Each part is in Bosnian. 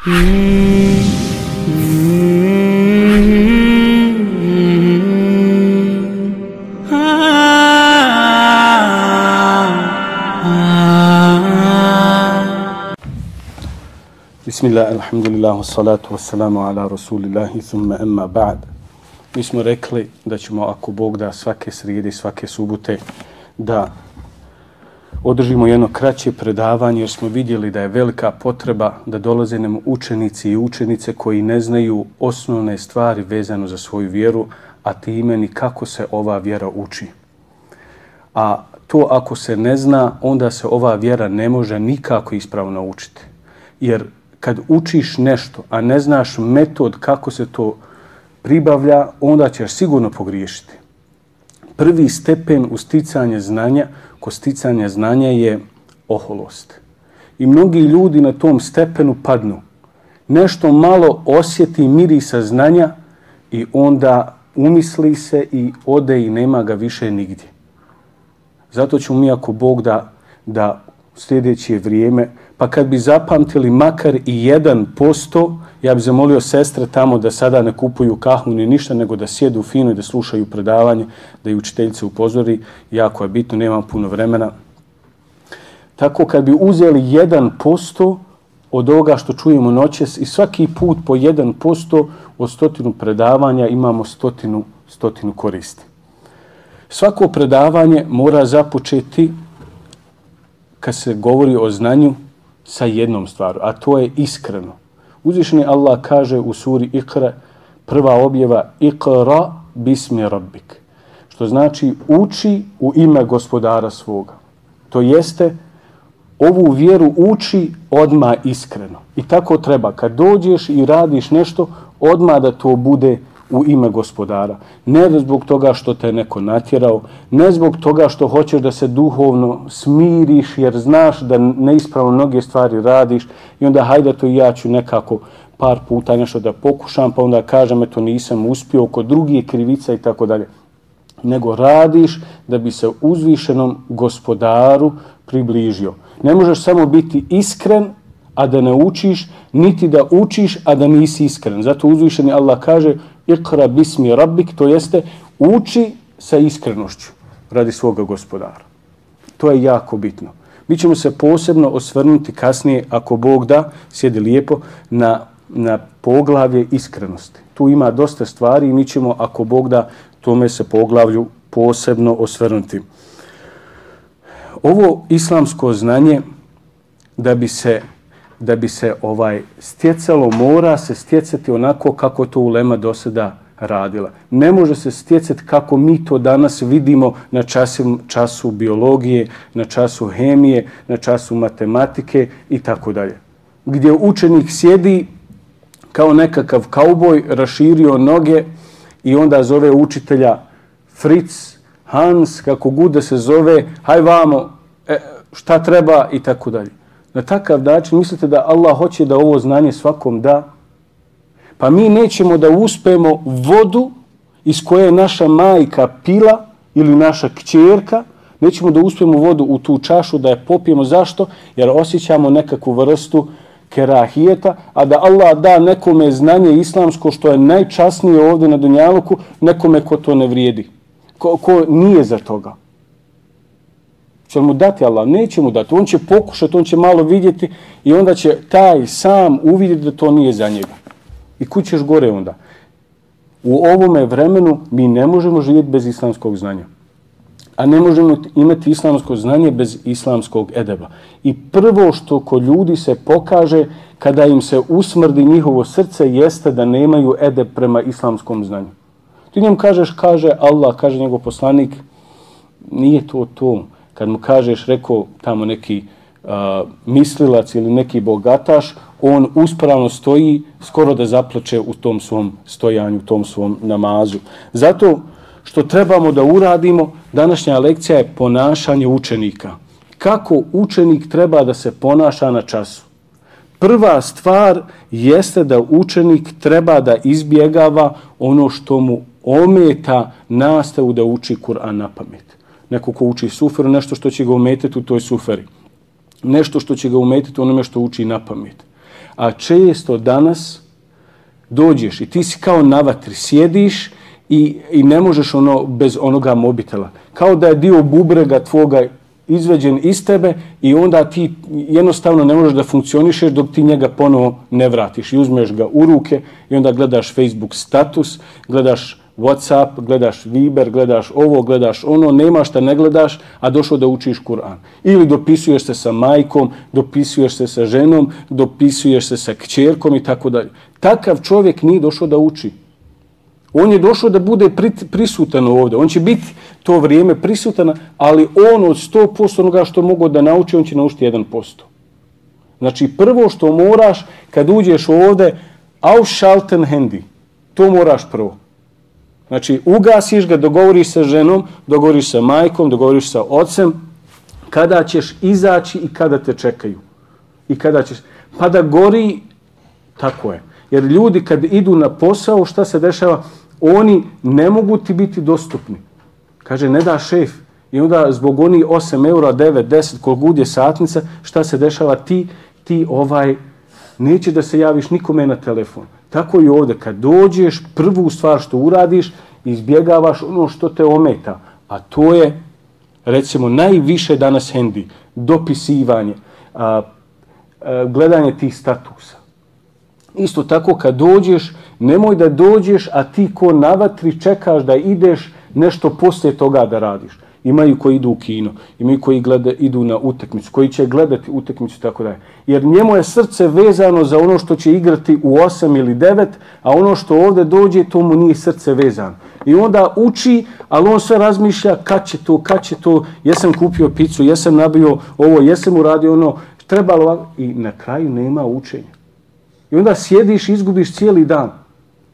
Bismillah, alhamdulillah, salatu wassalamu ala الله thumma أما ba'd. Mi smo rekli da ćemo, ako Bog da, svake srijede, svake subute da održimo jedno kraće predavanje, jer smo vidjeli da je velika potreba da dolaze nam učenici i učenice koji ne znaju osnovne stvari vezano za svoju vjeru, a time ni kako se ova vjera uči. A to ako se ne zna, onda se ova vjera ne može nikako ispravno naučiti. Jer kad učiš nešto, a ne znaš metod kako se to pribavlja, onda ćeš sigurno pogriješiti. Prvi stepen u sticanje znanja, ko sticanje znanja je oholost. I mnogi ljudi na tom stepenu padnu. Nešto malo osjeti miri znanja i onda umisli se i ode i nema ga više nigdje. Zato ću mi ako Bog da, da sljedeće vrijeme pa kad bi zapamtili makar i jedan posto, ja bih zamolio sestre tamo da sada ne kupuju kahnu ni ništa, nego da sjedu fino i da slušaju predavanje, da i učiteljice upozori, jako je bitno, nemam puno vremena. Tako kad bi uzeli 1% od ovoga što čujemo noćes i svaki put po 1% od stotinu predavanja imamo stotinu, stotinu koristi. Svako predavanje mora započeti kad se govori o znanju sa jednom stvaru, a to je iskreno. Uzvišeni Allah kaže u suri Iqra, prva objava Iqra bismi rabbik, što znači uči u ime gospodara svoga. To jeste, ovu vjeru uči odma iskreno. I tako treba, kad dođeš i radiš nešto, odma da to bude u ime gospodara. Ne zbog toga što te neko natjerao, ne zbog toga što hoćeš da se duhovno smiriš jer znaš da neispravno mnoge stvari radiš i onda hajde to i ja ću nekako par puta nešto da pokušam pa onda kažem eto nisam uspio kod drugih krivica i tako dalje. Nego radiš da bi se uzvišenom gospodaru približio. Ne možeš samo biti iskren a da ne učiš, niti da učiš, a da nisi iskren. Zato uzvišeni Allah kaže ikra bismi rabbik, to jeste uči sa iskrenošću radi svoga gospodara. To je jako bitno. Mi ćemo se posebno osvrnuti kasnije, ako Bog da, sjedi lijepo, na, na poglavlje iskrenosti. Tu ima dosta stvari i mi ćemo, ako Bog da, tome se poglavlju posebno osvrnuti. Ovo islamsko znanje, da bi se da bi se ovaj stjecalo, mora se stjecati onako kako to ulema do sada radila. Ne može se stjecati kako mi to danas vidimo na času, času biologije, na času hemije, na času matematike i tako dalje. Gdje učenik sjedi kao nekakav kauboj, raširio noge i onda zove učitelja Fritz, Hans, kako god da se zove, haj vamo, e, šta treba i tako dalje na takav način mislite da Allah hoće da ovo znanje svakom da? Pa mi nećemo da uspemo vodu iz koje je naša majka pila ili naša kćerka, nećemo da uspemo vodu u tu čašu da je popijemo. Zašto? Jer osjećamo nekakvu vrstu kerahijeta, a da Allah da nekome znanje islamsko što je najčasnije ovdje na Dunjaluku, nekome ko to ne vrijedi. Ko, ko nije za toga. Će mu dati Allah? Neće mu dati. On će pokušati, on će malo vidjeti i onda će taj sam uvidjeti da to nije za njega. I kućeš gore onda. U ovome vremenu mi ne možemo živjeti bez islamskog znanja. A ne možemo imati islamsko znanje bez islamskog edeba. I prvo što kod ljudi se pokaže kada im se usmrdi njihovo srce jeste da nemaju edeb prema islamskom znanju. Ti njem kažeš, kaže Allah, kaže njegov poslanik, nije to to kad mu kažeš, rekao tamo neki uh, mislilac ili neki bogataš, on uspravno stoji skoro da zaplače u tom svom stojanju, u tom svom namazu. Zato što trebamo da uradimo, današnja lekcija je ponašanje učenika. Kako učenik treba da se ponaša na času? Prva stvar jeste da učenik treba da izbjegava ono što mu ometa nastavu da uči Kur'an na pamet neko ko uči suferu, nešto što će ga umetiti u toj suferi. Nešto što će ga umetiti u onome što uči na pamet. A često danas dođeš i ti si kao na vatri, sjediš i, i ne možeš ono bez onoga mobitela. Kao da je dio bubrega tvoga izveđen iz tebe i onda ti jednostavno ne možeš da funkcionišeš dok ti njega ponovo ne vratiš i uzmeš ga u ruke i onda gledaš Facebook status, gledaš Whatsapp, gledaš Viber, gledaš ovo, gledaš ono, nema šta ne gledaš, a došao da učiš Kur'an. Ili dopisuješ se sa majkom, dopisuješ se sa ženom, dopisuješ se sa kćerkom i tako dalje. Takav čovjek nije došao da uči. On je došao da bude prisutan ovdje. On će biti to vrijeme prisutan, ali on od 100% onoga što mogu da nauči, on će naučiti 1%. Znači, prvo što moraš kad uđeš ovdje, ausschalten handy. To moraš prvo. Znači, ugasiš ga, dogovoriš sa ženom, dogovoriš sa majkom, dogovoriš sa ocem, kada ćeš izaći i kada te čekaju. I kada ćeš... Pa da gori, tako je. Jer ljudi kad idu na posao, šta se dešava? Oni ne mogu ti biti dostupni. Kaže, ne da šef. I onda zbog oni 8 eura, 9, 10, koliko je satnica, šta se dešava? Ti, ti ovaj, neće da se javiš nikome na telefon. Tako i ovdje, kad dođeš, prvu stvar što uradiš, izbjegavaš ono što te ometa. A to je, recimo, najviše danas hendi, dopisivanje, a, a, gledanje tih statusa. Isto tako, kad dođeš, nemoj da dođeš, a ti ko navatri čekaš da ideš nešto poslije toga da radiš imaju koji idu u kino, imaju koji gleda, idu na utakmicu, koji će gledati utakmicu i tako dalje. Jer njemu je srce vezano za ono što će igrati u 8 ili 9, a ono što ovdje dođe, to mu nije srce vezano. I onda uči, ali on sve razmišlja kad će to, kad će to, jesam kupio picu, jesam nabio ovo, jesam uradio ono, trebalo. I na kraju nema učenja. I onda sjediš i izgubiš cijeli dan.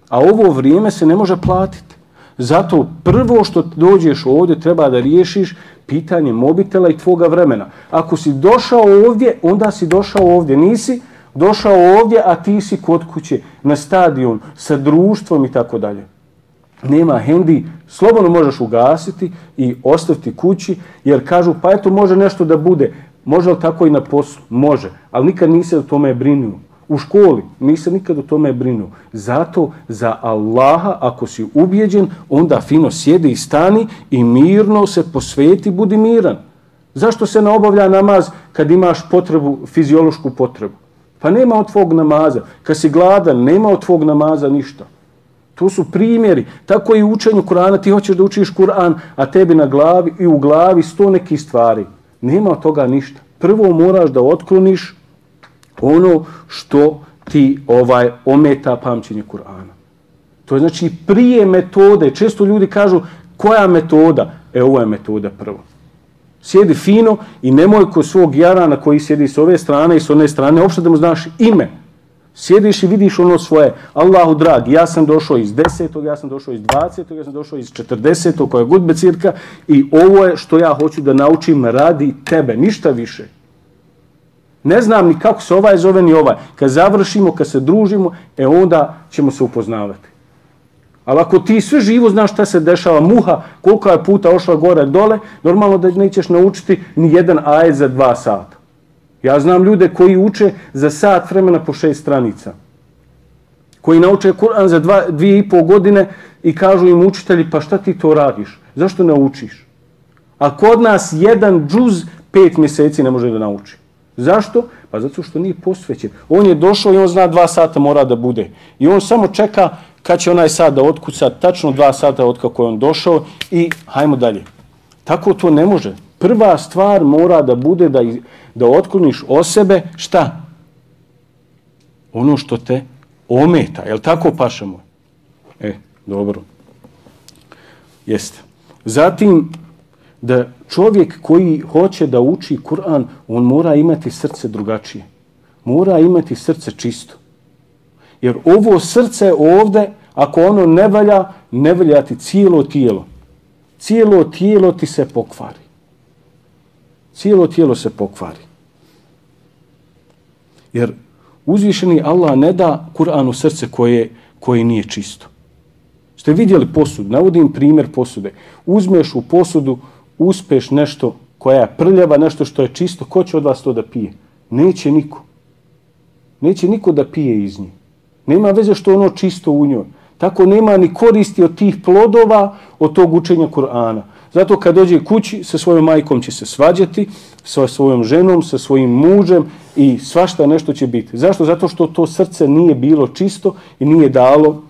A ovo vrijeme se ne može platiti. Zato prvo što dođeš ovdje treba da riješiš pitanje mobitela i tvoga vremena. Ako si došao ovdje, onda si došao ovdje. Nisi došao ovdje, a ti si kod kuće, na stadion, sa društvom i tako dalje. Nema hendi, slobodno možeš ugasiti i ostaviti kući, jer kažu, pa eto može nešto da bude. Može li tako i na poslu? Može, ali nikad nisi o tome brinuo u školi, nisam nikad o tome brinuo. Zato za Allaha, ako si ubjeđen, onda fino sjedi i stani i mirno se posveti, budi miran. Zašto se ne obavlja namaz kad imaš potrebu, fiziološku potrebu? Pa nema od tvog namaza. Kad si gladan, nema od tvog namaza ništa. To su primjeri. Tako i u učenju Kur'ana, ti hoćeš da učiš Kur'an, a tebi na glavi i u glavi sto neki stvari. Nema od toga ništa. Prvo moraš da otkloniš ono što ti ovaj ometa pamćenje Kur'ana. To je znači prije metode. Često ljudi kažu koja metoda? E, ovo je metoda prvo. Sjedi fino i nemoj kod svog jara na koji sjedi s ove strane i s one strane, uopšte da mu znaš ime. Sjediš i vidiš ono svoje. Allahu drag, ja sam došao iz desetog, ja sam došao iz dvasetog, ja sam došao iz četrdesetog, koja je gudbe cirka i ovo je što ja hoću da naučim radi tebe, ništa više. Ne znam ni kako se ovaj zove ni ovaj. Kad završimo, kad se družimo, e onda ćemo se upoznavati. Ali ako ti sve živo znaš šta se dešava, muha, koliko je puta ošla gore dole, normalno da nećeš naučiti ni jedan ajed za dva sata. Ja znam ljude koji uče za sat vremena po šest stranica. Koji nauče Kur'an za dva, dvije i pol godine i kažu im učitelji, pa šta ti to radiš? Zašto ne učiš? A kod nas jedan džuz pet mjeseci ne može da nauči. Zašto? Pa zato što nije posvećen. On je došao i on zna dva sata mora da bude. I on samo čeka kad će onaj sat da otkuca, tačno dva sata od kako je on došao i hajmo dalje. Tako to ne može. Prva stvar mora da bude da, da otkloniš o sebe šta? Ono što te ometa. Je tako pašamo? E, dobro. Jeste. Zatim, da čovjek koji hoće da uči Kur'an, on mora imati srce drugačije. Mora imati srce čisto. Jer ovo srce ovde, ako ono ne valja, ne valja ti cijelo tijelo. Cijelo tijelo ti se pokvari. Cijelo tijelo se pokvari. Jer uzvišeni Allah ne da Kur'anu srce koje, koje nije čisto. Ste vidjeli posud? Navodim primjer posude. Uzmeš u posudu uspeš nešto koja je prljava, nešto što je čisto, ko će od vas to da pije? Neće niko. Neće niko da pije iz nje. Nema veze što ono čisto u njoj. Tako nema ni koristi od tih plodova od tog učenja Kur'ana. Zato kad dođe kući sa svojom majkom će se svađati, sa svojom ženom, sa svojim mužem i svašta nešto će biti. Zašto? Zato što to srce nije bilo čisto i nije dalo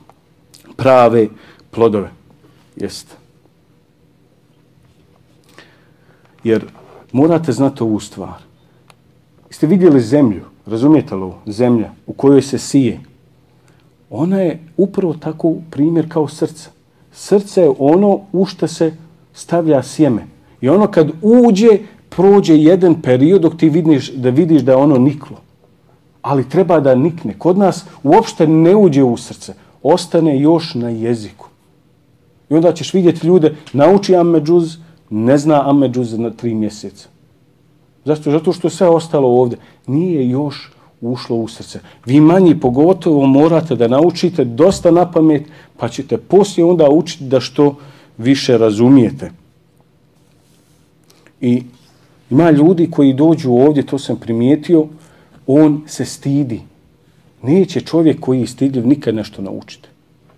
prave plodove. Jeste. Jer morate znati ovu stvar. Ste vidjeli zemlju, razumijete li ovo? Zemlja u kojoj se sije. Ona je upravo tako primjer kao srce. Srce je ono u što se stavlja sjeme. I ono kad uđe, prođe jedan period dok ti vidiš da vidiš da je ono niklo. Ali treba da nikne. Kod nas uopšte ne uđe u srce. Ostane još na jeziku. I onda ćeš vidjeti ljude, nauči Ammeđuz, ne zna Ammeđuz na tri mjeseca. Zašto? Zato što sve ostalo ovdje nije još ušlo u srce. Vi manji pogotovo morate da naučite dosta na pamet, pa ćete poslije onda učiti da što više razumijete. I ima ljudi koji dođu ovdje, to sam primijetio, on se stidi. Neće čovjek koji je stidljiv nikad nešto naučiti.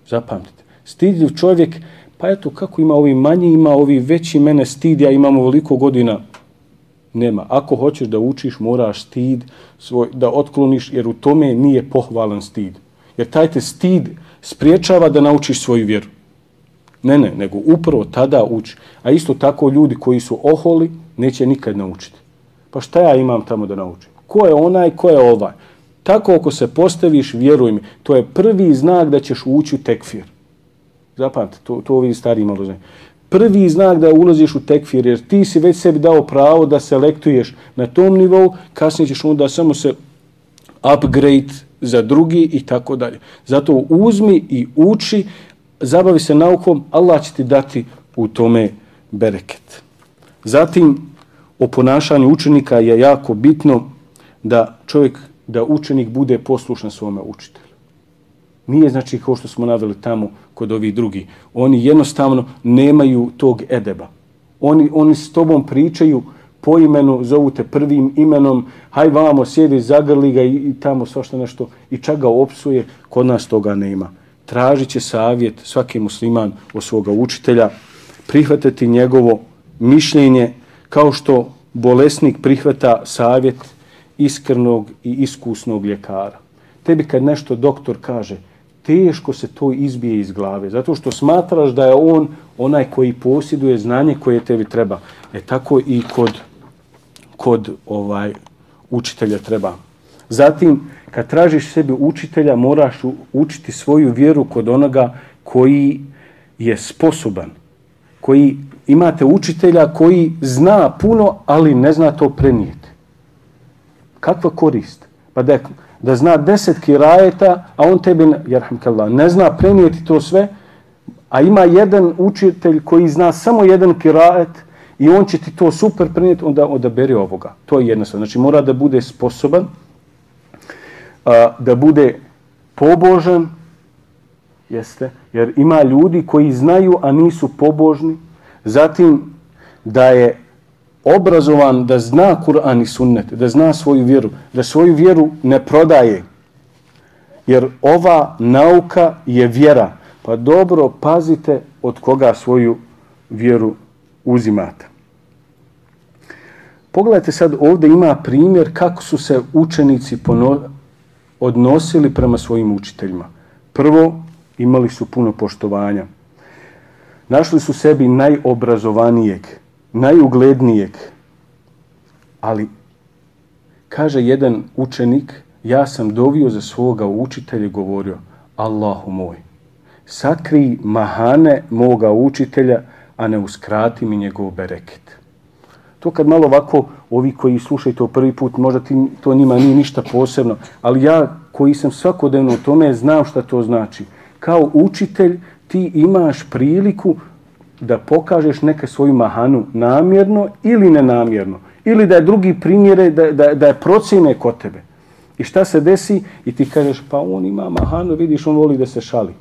Zapamtite. Stidljiv čovjek, pa eto, kako ima ovi manji, ima ovi veći, mene stid, ja imamo ovoliko godina. Nema. Ako hoćeš da učiš, moraš stid svoj, da otkloniš, jer u tome nije pohvalan stid. Jer taj te stid spriječava da naučiš svoju vjeru. Ne, ne, nego upravo tada uči. A isto tako ljudi koji su oholi neće nikad naučiti. Pa šta ja imam tamo da naučim? Ko je onaj, ko je ovaj? Tako ako se postaviš, vjeruj mi, to je prvi znak da ćeš ući u tekfir. Zapamte, to, to ovi stari malo znaju. Prvi znak da ulaziš u tekfir, jer ti si već sebi dao pravo da selektuješ na tom nivou, kasnije ćeš onda samo se upgrade za drugi i tako dalje. Zato uzmi i uči, zabavi se naukom, Allah će ti dati u tome bereket. Zatim, o ponašanju učenika je jako bitno da čovjek, da učenik bude poslušan svome učitelju. Nije znači kao što smo naveli tamo kod ovih drugi. Oni jednostavno nemaju tog edeba. Oni, oni s tobom pričaju po imenu, zovu te prvim imenom, haj vamo, sjedi, zagrli ga i, i tamo svašta nešto i čak ga opsuje, kod nas toga nema tražit će savjet svaki musliman od svoga učitelja, prihvatati njegovo mišljenje kao što bolesnik prihvata savjet iskrenog i iskusnog ljekara. Tebi kad nešto doktor kaže, teško se to izbije iz glave, zato što smatraš da je on onaj koji posjeduje znanje koje tebi treba. E tako i kod, kod ovaj učitelja treba. Zatim, kad tražiš sebi učitelja, moraš učiti svoju vjeru kod onoga koji je sposoban. Koji imate učitelja koji zna puno, ali ne zna to prenijeti. Kakva korist? Pa da, da zna deset kirajeta, a on tebi, jerhamkallah, ne zna prenijeti to sve, a ima jedan učitelj koji zna samo jedan kirajet i on će ti to super prenijeti, onda odaberi ovoga. To je jednostavno. Znači mora da bude sposoban, a, da bude pobožan, jeste, jer ima ljudi koji znaju, a nisu pobožni, zatim da je obrazovan, da zna Kur'an i sunnet, da zna svoju vjeru, da svoju vjeru ne prodaje, jer ova nauka je vjera, pa dobro pazite od koga svoju vjeru uzimate. Pogledajte sad, ovdje ima primjer kako su se učenici odnosili prema svojim učiteljima. Prvo, imali su puno poštovanja. Našli su sebi najobrazovanijeg, najuglednijeg. Ali, kaže jedan učenik, ja sam dovio za svoga učitelja i govorio, Allahu moj, sakri mahane moga učitelja, a ne uskrati mi njegov bereket. To kad malo ovako, ovi koji slušaju to prvi put, možda ti, to njima nije ništa posebno, ali ja koji sam svakodnevno u tome, znam šta to znači. Kao učitelj ti imaš priliku da pokažeš neke svoju mahanu namjerno ili nenamjerno. Ili da je drugi primjere, da, da, da je procjene kod tebe. I šta se desi? I ti kažeš, pa on ima mahanu, vidiš, on voli da se šali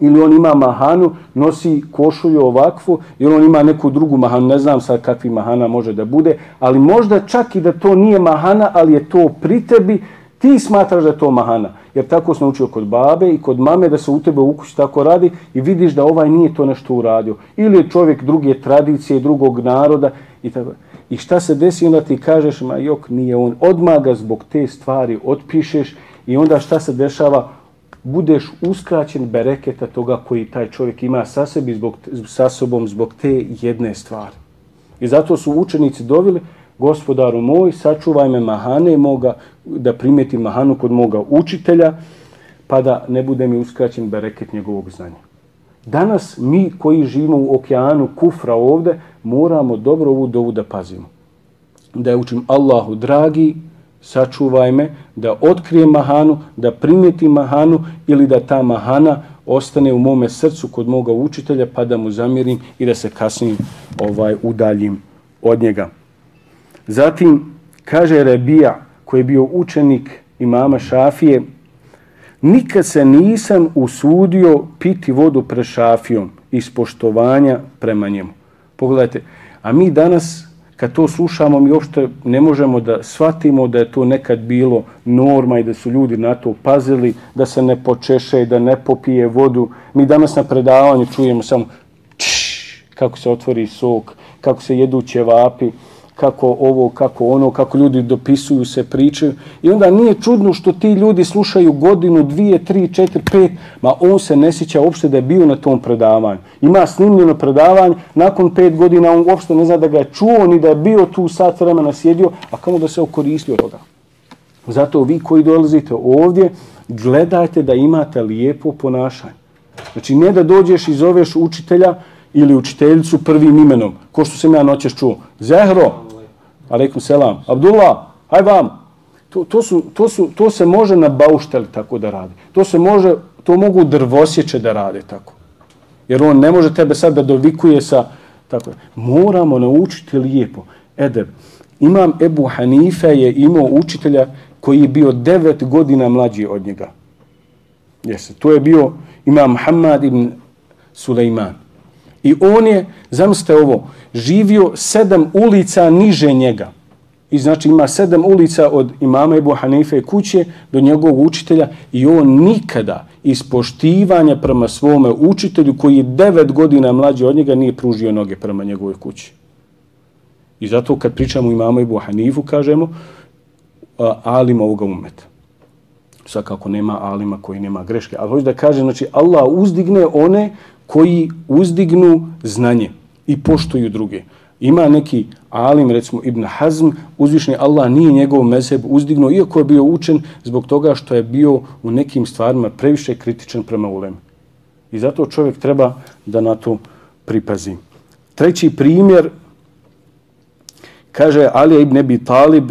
ili on ima mahanu, nosi košulju ovakvu, ili on ima neku drugu mahanu, ne znam sad kakvi mahana može da bude, ali možda čak i da to nije mahana, ali je to pri tebi, Ti smatraš da je to mahana, jer tako sam naučio kod babe i kod mame da se u tebe u kući tako radi i vidiš da ovaj nije to nešto uradio. Ili je čovjek druge tradicije, drugog naroda i tako. I šta se desi, onda ti kažeš, ma jok, nije on. Odmaga zbog te stvari, otpišeš i onda šta se dešava? Budeš uskraćen bereketa toga koji taj čovjek ima sa, sebi zbog, sa sobom zbog te jedne stvari. I zato su učenici dovili, gospodaru moj, sačuvaj me mahane moga, da primetim mahanu kod moga učitelja, pa da ne bude mi uskraćen bereket njegovog znanja. Danas mi koji živimo u okeanu kufra ovde, moramo dobro ovu dovu da pazimo. Da je učim Allahu dragi, sačuvaj me, da otkrijem mahanu, da primetim mahanu ili da ta mahana ostane u mome srcu kod moga učitelja pa da mu zamirim i da se kasnije ovaj udaljim od njega. Zatim kaže Rebija koji je bio učenik imama Šafije, nikad se nisam usudio piti vodu pre Šafijom iz poštovanja prema njemu. Pogledajte, a mi danas kad to slušamo mi uopšte ne možemo da shvatimo da je to nekad bilo norma i da su ljudi na to pazili, da se ne počeše i da ne popije vodu. Mi danas na predavanju čujemo samo čš, kako se otvori sok, kako se jedu ćevapi kako ovo, kako ono, kako ljudi dopisuju se, pričaju. I onda nije čudno što ti ljudi slušaju godinu, dvije, tri, četiri, pet, ma on se ne sjeća uopšte da je bio na tom predavanju. Ima snimljeno predavanje, nakon pet godina on uopšte ne zna da ga je čuo, ni da je bio tu sat vremena sjedio, a kamo da se okoristio od toga. Zato vi koji dolazite ovdje, gledajte da imate lijepo ponašanje. Znači, ne da dođeš i zoveš učitelja ili učiteljicu prvim imenom, ko što sam ja noćeš čuo. Zehro, Aleikum selam. Abdullah, haj vam. To, to, su, to, su, to se može na baušteli tako da radi. To se može, to mogu drvosjeće da rade tako. Jer on ne može tebe sad da dovikuje sa... Tako. Moramo naučiti lijepo. Edeb. Imam Ebu Hanife je imao učitelja koji je bio devet godina mlađi od njega. Jeste. To je bio imam Hamad ibn Suleiman. I on je, zamislite ovo, živio sedam ulica niže njega. I znači ima sedam ulica od imama Ebu Hanife kuće do njegovog učitelja i on nikada iz poštivanja prema svome učitelju koji je devet godina mlađi od njega nije pružio noge prema njegovoj kući. I zato kad pričamo imama Ebu Hanifu kažemo alim ovoga umeta. Svakako nema alima koji nema greške. Ali hoću da kaže, znači Allah uzdigne one koji uzdignu znanje i poštuju druge. Ima neki alim, recimo Ibn Hazm, uzvišni Allah nije njegov mezheb uzdignuo, iako je bio učen zbog toga što je bio u nekim stvarima previše kritičan prema ulem. I zato čovjek treba da na to pripazi. Treći primjer, kaže Ali ibn Abi Talib,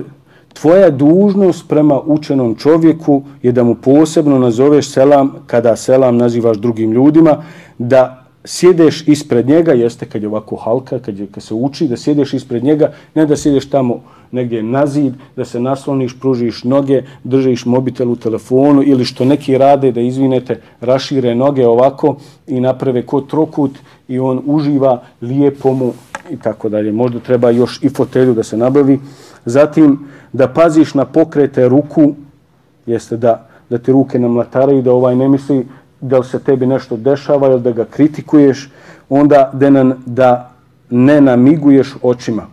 tvoja dužnost prema učenom čovjeku je da mu posebno nazoveš selam kada selam nazivaš drugim ljudima, da sjedeš ispred njega, jeste kad je ovako halka, kad, je, kad se uči, da sjedeš ispred njega, ne da sjedeš tamo negdje na zid, da se nasloniš, pružiš noge, držiš mobitel u telefonu ili što neki rade da izvinete, rašire noge ovako i naprave kod trokut i on uživa lijepo mu i tako dalje. Možda treba još i fotelju da se nabavi. Zatim da paziš na pokrete ruku, jeste da, da ti ruke namlataraju, da ovaj ne misli da se tebi nešto dešava ili da ga kritikuješ, onda da, nan, da ne namiguješ očima.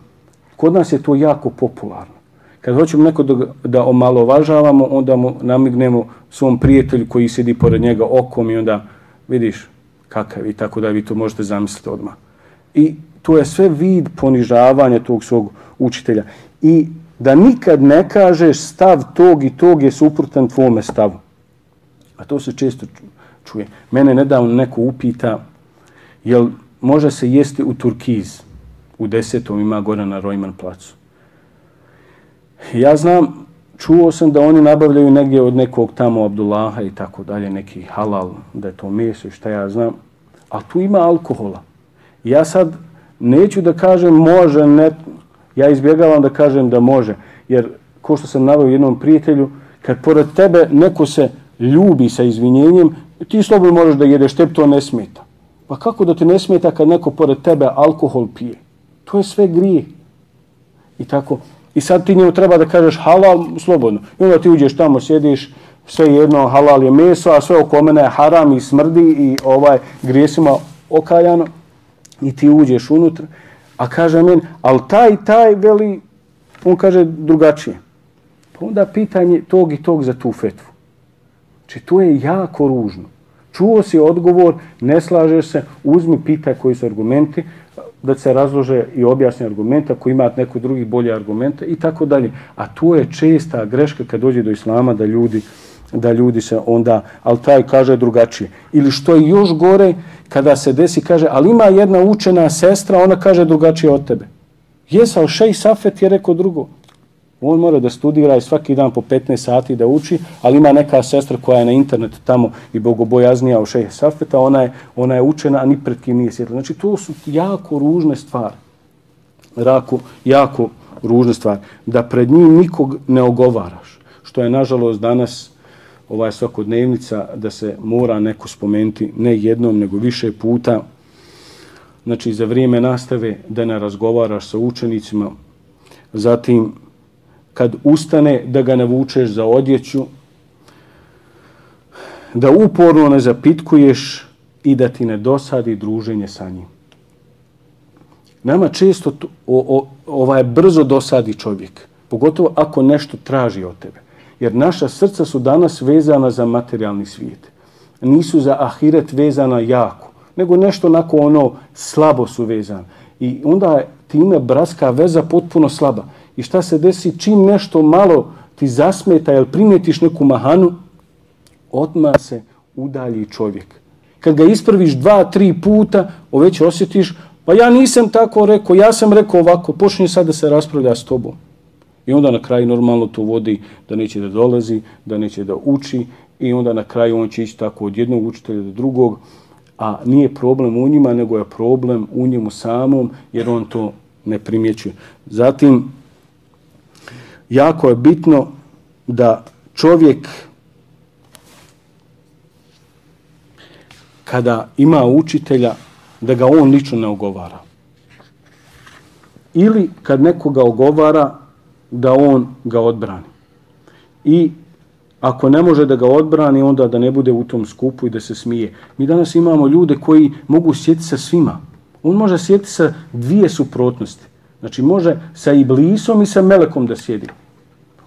Kod nas je to jako popularno. Kad hoćemo neko da, da omalovažavamo, onda mu namignemo svom prijatelju koji sedi pored njega okom i onda vidiš kakav i tako da vi to možete zamisliti odmah. I to je sve vid ponižavanja tog svog učitelja. I da nikad ne kažeš stav tog i tog je suprotan tvome stavu. A to se često čuje. Mene nedavno neko upita, jel može se jesti u Turkiz? U desetom ima gore na Rojman placu. Ja znam, čuo sam da oni nabavljaju negdje od nekog tamo Abdullaha i tako dalje, neki halal, da je to meso i šta ja znam. A tu ima alkohola. Ja sad neću da kažem može, ne, ja izbjegavam da kažem da može. Jer, ko što sam navio jednom prijatelju, kad pored tebe neko se ljubi sa izvinjenjem, ti slobodno možeš da jedeš, tebi to ne smeta. Pa kako da ti ne smeta kad neko pored tebe alkohol pije? To je sve grije. I tako, I sad ti njemu treba da kažeš halal, slobodno. I onda ti uđeš tamo, sjediš, sve jedno halal je meso, a sve oko mene je haram i smrdi i ovaj grijesima okaljano. I ti uđeš unutra, a kaže men, ali taj, taj veli, on kaže drugačije. Pa onda pitanje tog i tog za tu fetvu. Či znači, to je jako ružno. Čuo si odgovor, ne slažeš se, uzmi, pitaj koji su argumenti, da se razlože i objasni argumenta, ako ima neko drugi bolje argumente i tako dalje. A to je česta greška kad dođe do islama da ljudi da ljudi se onda, ali taj kaže drugačije. Ili što je još gore, kada se desi, kaže, ali ima jedna učena sestra, ona kaže drugačije od tebe. Jes, ali šej Safet je rekao drugo. On mora da studira i svaki dan po 15 sati da uči, ali ima neka sestra koja je na internetu tamo i bogobojaznija u šeha Safeta, ona je, ona je učena, a ni pred kim nije sjetila. Znači, to su jako ružne stvari. Rako, jako ružne stvari. Da pred njim nikog ne ogovaraš. Što je, nažalost, danas ovaj svakodnevnica da se mora neko spomenuti ne jednom, nego više puta. Znači, za vrijeme nastave da ne razgovaraš sa učenicima, zatim kad ustane da ga navučeš za odjeću, da uporno ne zapitkuješ i da ti ne dosadi druženje sa njim. Nama često to, o, o, ovaj brzo dosadi čovjek, pogotovo ako nešto traži od tebe. Jer naša srca su danas vezana za materijalni svijet. Nisu za ahiret vezana jako, nego nešto onako ono slabo su vezana. I onda time braska veza potpuno slaba. I šta se desi čim nešto malo ti zasmeta, jel primjetiš neku mahanu, odma se udalji čovjek. Kad ga ispraviš dva, tri puta, već osjetiš, pa ja nisam tako rekao, ja sam rekao ovako, počni sad da se raspravlja s tobom. I onda na kraju normalno to vodi da neće da dolazi, da neće da uči i onda na kraju on će ići tako od jednog učitelja do drugog, a nije problem u njima, nego je problem u njemu samom, jer on to ne primjećuje. Zatim, jako je bitno da čovjek kada ima učitelja da ga on lično ne ogovara. Ili kad nekoga ogovara da on ga odbrani. I ako ne može da ga odbrani, onda da ne bude u tom skupu i da se smije. Mi danas imamo ljude koji mogu sjetiti sa svima. On može sjetiti sa dvije suprotnosti. Znači može sa iblisom i sa melekom da sjedi.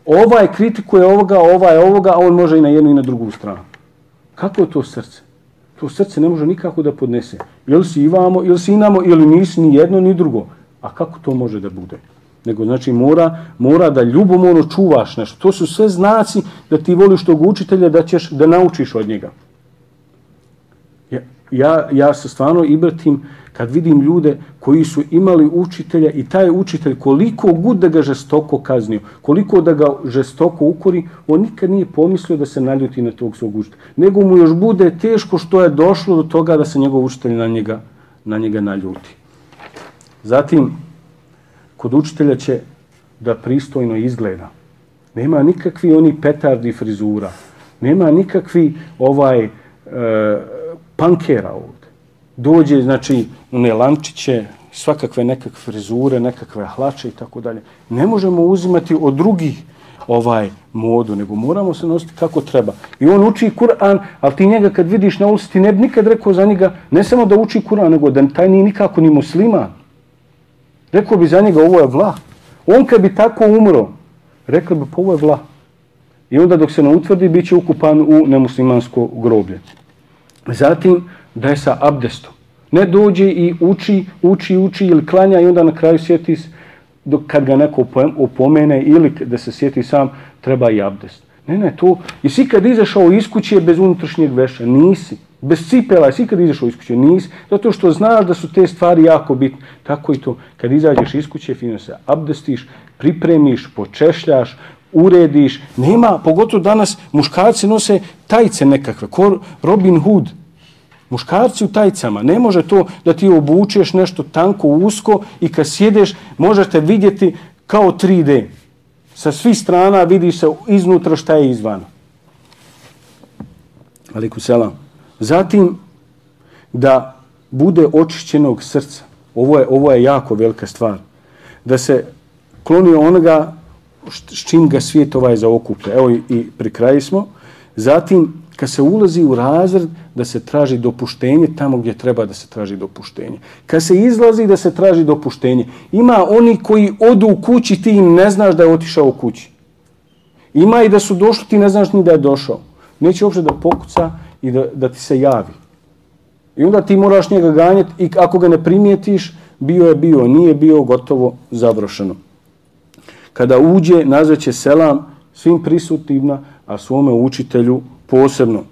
Ovaj kritikuje ovoga, ovaj ovoga, a on može i na jednu i na drugu stranu. Kako je to srce? To srce ne može nikako da podnese. Ili si imamo, ili si inamo, ili nisi ni jedno, ni drugo. A kako to može da bude? Nego znači mora, mora da ljubomorno čuvaš nešto. To su sve znaci da ti voliš tog učitelja da ćeš da naučiš od njega. Ja, ja, ja se stvarno ibratim kad vidim ljude koji su imali učitelja i taj učitelj koliko god da ga žestoko kaznio, koliko da ga žestoko ukori, on nikad nije pomislio da se naljuti na tog svog učitelja. Nego mu još bude teško što je došlo do toga da se njegov učitelj na njega, na njega naljuti. Zatim, kod učitelja će da pristojno izgleda. Nema nikakvi oni petardi frizura. Nema nikakvi ovaj e, pankera ovdje dođe, znači, one lančiće, svakakve nekakve frizure, nekakve hlače i tako dalje. Ne možemo uzimati od drugih ovaj modu, nego moramo se nositi kako treba. I on uči Kur'an, ali ti njega kad vidiš na ulici, ti ne bi nikad rekao za njega, ne samo da uči Kur'an, nego da taj nije nikako ni musliman. Rekao bi za njega, ovo je vlah. On kad bi tako umro, rekao bi, pa ovo je vlah. I onda dok se ne utvrdi, bit će ukupan u nemuslimansko groblje. Zatim, da je sa abdestom. Ne dođe i uči, uči, uči ili klanja i onda na kraju sjeti dok kad ga neko opomene ili da se sjeti sam, treba i abdest. Ne, ne, to. I si kad izašao iz kuće bez unutrašnjeg veša, nisi. Bez cipela, si kad izašao iz kuće, nisi. Zato što znaš da su te stvari jako bitne. Tako i to. Kad izađeš iz kuće, fino se abdestiš, pripremiš, počešljaš, urediš. Nema, pogotovo danas, muškarci nose tajce nekakve, ko Robin Hood, Muškarci u tajcama, ne može to da ti obučeš nešto tanko, usko i kad sjedeš možete vidjeti kao 3D. Sa svih strana vidi se iznutra šta je izvano. Aliku selam. Zatim da bude očišćenog srca. Ovo je, ovo je jako velika stvar. Da se kloni onoga s čim ga svijet ovaj zaokuplja. Evo i, i pri kraju smo. Zatim, kad se ulazi u razred, da se traži dopuštenje tamo gdje treba da se traži dopuštenje. Kad se izlazi, da se traži dopuštenje. Ima oni koji odu u kući, ti im ne znaš da je otišao u kući. Ima i da su došli, ti ne znaš ni da je došao. Neće uopšte da pokuca i da, da ti se javi. I onda ti moraš njega ganjati i ako ga ne primijetiš, bio je bio, nije bio, gotovo, završeno. Kada uđe, nazvaće selam svim prisutnima, a svome učitelju posebno.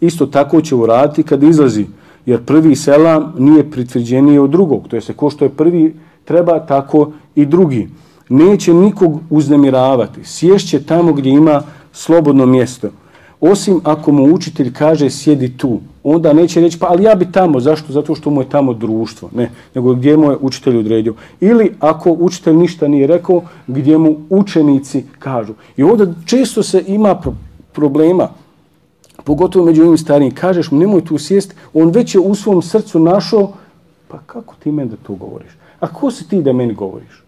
Isto tako će uraditi kad izlazi, jer prvi selam nije pritvrđeniji od drugog. To je se ko što je prvi treba, tako i drugi. Neće nikog uznemiravati. Sješće tamo gdje ima slobodno mjesto. Osim ako mu učitelj kaže sjedi tu, onda neće reći pa ali ja bi tamo, zašto? Zato što mu je tamo društvo, ne, nego gdje mu je učitelj odredio. Ili ako učitelj ništa nije rekao, gdje mu učenici kažu. I ovdje često se ima problema, pogotovo među ovim starijim, kažeš mu nemoj tu sjest, on već je u svom srcu našao, pa kako ti meni da to govoriš? A ko si ti da meni govoriš?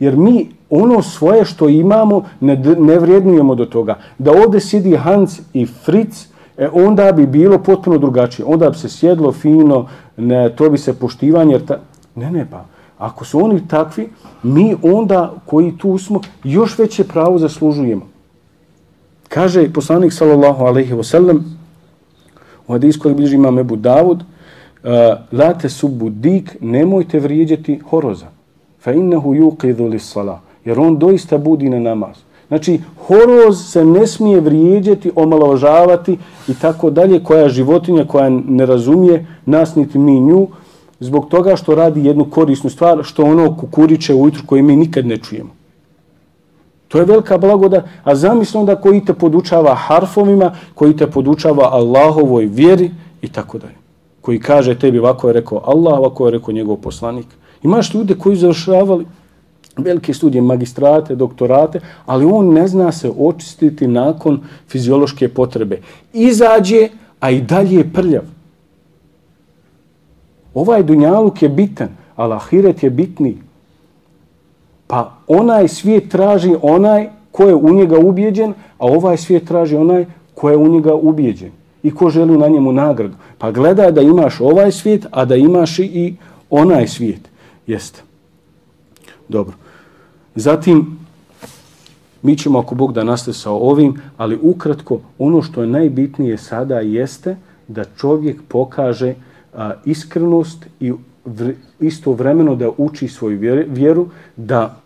Jer mi ono svoje što imamo ne, ne vrijednujemo do toga. Da ovdje sidi Hans i Fritz, e, onda bi bilo potpuno drugačije. Onda bi se sjedlo fino, ne, to bi se poštivanje. Jer ta... Ne, ne, pa. Ako su oni takvi, mi onda koji tu smo, još veće pravo zaslužujemo. Kaže poslanik sallallahu alejhi ve sellem u hadisu koji bliži imam Ebu Davud, e, uh, late subu dik, nemojte vrijeđati horoza. Fa innahu yuqidhu lis-salah. Jer on doista budi na namaz. Znači, horoz se ne smije vrijeđati, omalovažavati i tako dalje, koja životinja koja ne razumije nas niti mi nju, zbog toga što radi jednu korisnu stvar, što ono kukuriče ujutru koje mi nikad ne čujemo. To je velika blagoda, a zamislim da koji te podučava harfovima, koji te podučava Allahovoj vjeri i tako dalje. Koji kaže tebi ovako je rekao Allah, ovako je rekao njegov poslanik. Imaš ljude koji završavali velike studije, magistrate, doktorate, ali on ne zna se očistiti nakon fiziološke potrebe. Izađe, a i dalje je prljav. Ovaj dunjaluk je bitan, ali ahiret je bitniji. Pa onaj svijet traži onaj ko je u njega ubijeđen, a ovaj svijet traži onaj ko je u njega ubijeđen i ko želi na njemu nagradu. Pa gledaj da imaš ovaj svijet, a da imaš i onaj svijet. Jeste. Dobro. Zatim, mi ćemo ako Bog da nastavi sa ovim, ali ukratko, ono što je najbitnije sada jeste da čovjek pokaže a, iskrenost i isto vremeno da uči svoju vjeru, da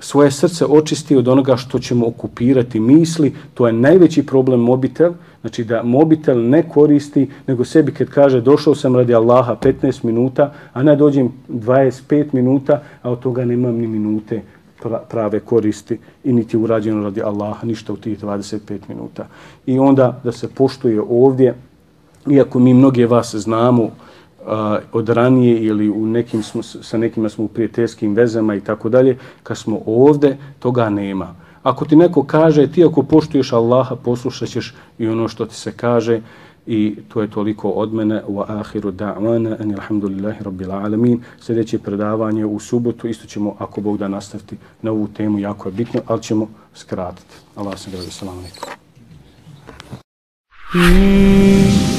svoje srce očisti od onoga što ćemo okupirati misli, to je najveći problem mobitel, znači da mobitel ne koristi, nego sebi kad kaže došao sam radi Allaha 15 minuta, a ne dođem 25 minuta, a od toga nemam ni minute prave koristi i niti urađeno radi Allaha, ništa u tih 25 minuta. I onda da se poštuje ovdje, iako mi mnoge vas znamo, od ranije ili u nekim smo, sa nekima smo u prijateljskim vezama i tako dalje, kad smo ovde, toga nema. Ako ti neko kaže, ti ako poštuješ Allaha, poslušat ćeš i ono što ti se kaže i to je toliko od mene. Wa ahiru da'wana, ani ilhamdulillahi rabbil alamin. Sljedeće predavanje u subotu, isto ćemo, ako Bog da nastaviti na ovu temu, jako je bitno, ali ćemo skratiti. Allah se gradi, salamu alaikum. Mm.